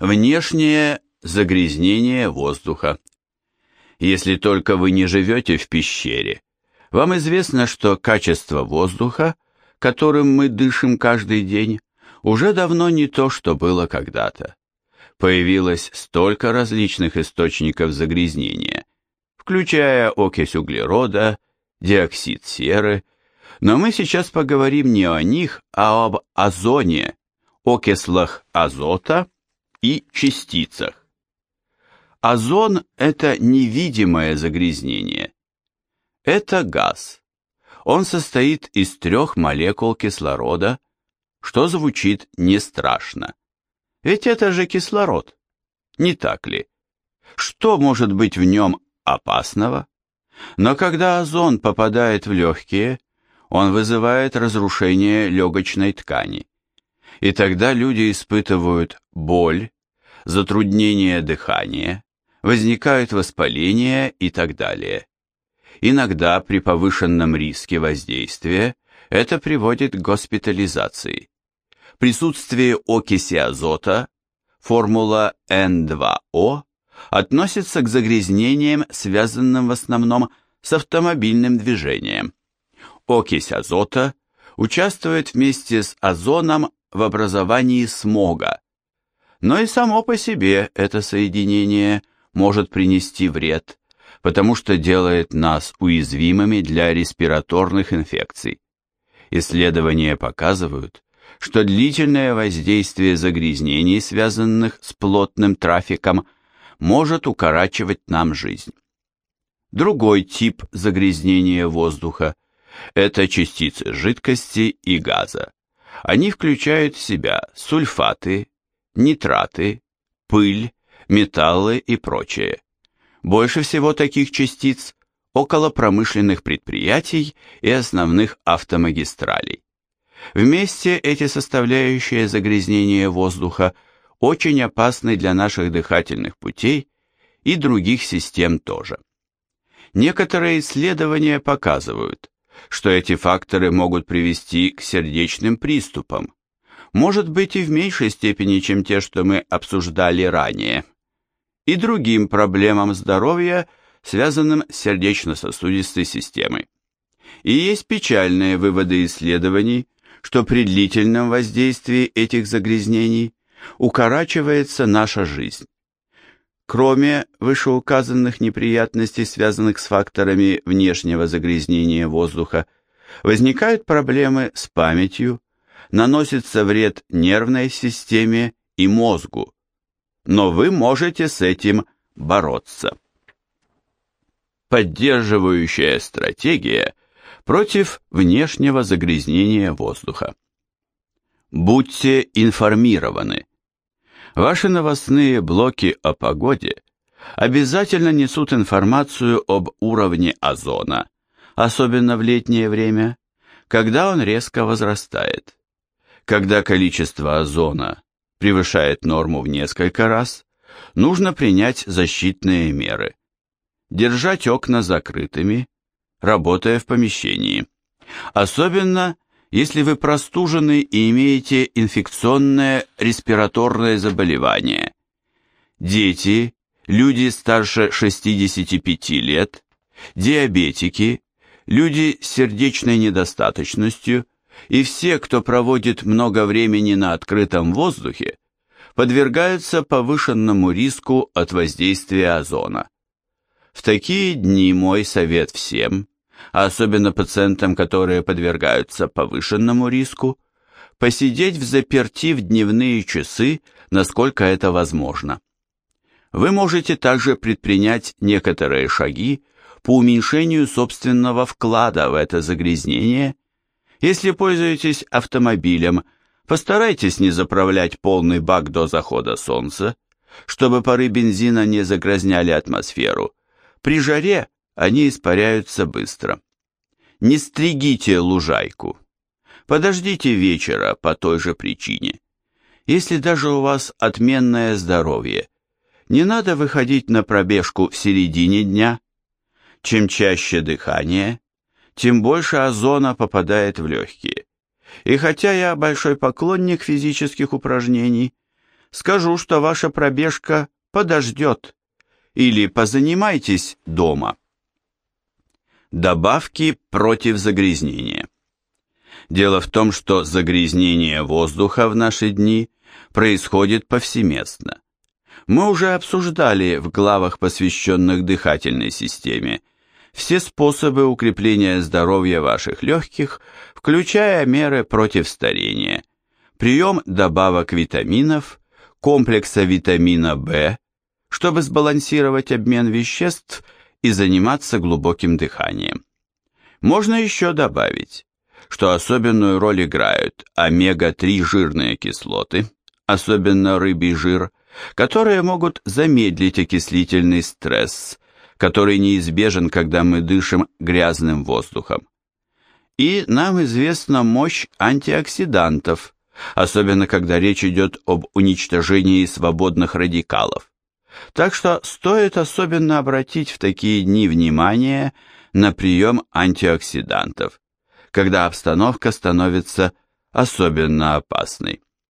Внешнее загрязнение воздуха. Если только вы не живете в пещере, вам известно, что качество воздуха, которым мы дышим каждый день, уже давно не то, что было когда-то. Появилось столько различных источников загрязнения, включая окись углерода, диоксид серы, но мы сейчас поговорим не о них, а об озоне, окислах азота и частицах. Озон – это невидимое загрязнение. Это газ. Он состоит из трех молекул кислорода, что звучит не страшно. Ведь это же кислород, не так ли? Что может быть в нем опасного? Но когда озон попадает в легкие, он вызывает разрушение легочной ткани. И тогда люди испытывают боль, затруднение дыхания, возникают воспаления и так далее. Иногда при повышенном риске воздействия это приводит к госпитализации. Присутствие окиси азота, формула N2O, относится к загрязнениям, связанным в основном с автомобильным движением. Окись азота участвует вместе с озоном в образовании смога, но и само по себе это соединение может принести вред, потому что делает нас уязвимыми для респираторных инфекций. Исследования показывают, что длительное воздействие загрязнений, связанных с плотным трафиком, может укорачивать нам жизнь. Другой тип загрязнения воздуха – это частицы жидкости и газа. Они включают в себя сульфаты, нитраты, пыль, металлы и прочее. Больше всего таких частиц около промышленных предприятий и основных автомагистралей. Вместе эти составляющие загрязнения воздуха очень опасны для наших дыхательных путей и других систем тоже. Некоторые исследования показывают, что эти факторы могут привести к сердечным приступам, может быть и в меньшей степени, чем те, что мы обсуждали ранее и другим проблемам здоровья, связанным с сердечно-сосудистой системой. И есть печальные выводы исследований, что при длительном воздействии этих загрязнений укорачивается наша жизнь. Кроме вышеуказанных неприятностей, связанных с факторами внешнего загрязнения воздуха, возникают проблемы с памятью, наносится вред нервной системе и мозгу, но вы можете с этим бороться. Поддерживающая стратегия против внешнего загрязнения воздуха. Будьте информированы. Ваши новостные блоки о погоде обязательно несут информацию об уровне озона, особенно в летнее время, когда он резко возрастает. Когда количество озона превышает норму в несколько раз, нужно принять защитные меры. Держать окна закрытыми, работая в помещении. Особенно, если вы простужены и имеете инфекционное респираторное заболевание. Дети, люди старше 65 лет, диабетики, люди с сердечной недостаточностью – и все, кто проводит много времени на открытом воздухе, подвергаются повышенному риску от воздействия озона. В такие дни мой совет всем, а особенно пациентам, которые подвергаются повышенному риску, посидеть в заперти в дневные часы, насколько это возможно. Вы можете также предпринять некоторые шаги по уменьшению собственного вклада в это загрязнение если пользуетесь автомобилем, постарайтесь не заправлять полный бак до захода солнца, чтобы пары бензина не загрязняли атмосферу. При жаре они испаряются быстро. Не стригите лужайку. Подождите вечера по той же причине. Если даже у вас отменное здоровье, не надо выходить на пробежку в середине дня. Чем чаще дыхание, тем больше озона попадает в легкие. И хотя я большой поклонник физических упражнений, скажу, что ваша пробежка подождет, или позанимайтесь дома. Добавки против загрязнения. Дело в том, что загрязнение воздуха в наши дни происходит повсеместно. Мы уже обсуждали в главах, посвященных дыхательной системе, все способы укрепления здоровья ваших легких, включая меры против старения, прием добавок витаминов, комплекса витамина В, чтобы сбалансировать обмен веществ и заниматься глубоким дыханием. Можно еще добавить, что особенную роль играют омега-3 жирные кислоты, особенно рыбий жир, которые могут замедлить окислительный стресс, который неизбежен, когда мы дышим грязным воздухом. И нам известна мощь антиоксидантов, особенно когда речь идет об уничтожении свободных радикалов. Так что стоит особенно обратить в такие дни внимание на прием антиоксидантов, когда обстановка становится особенно опасной.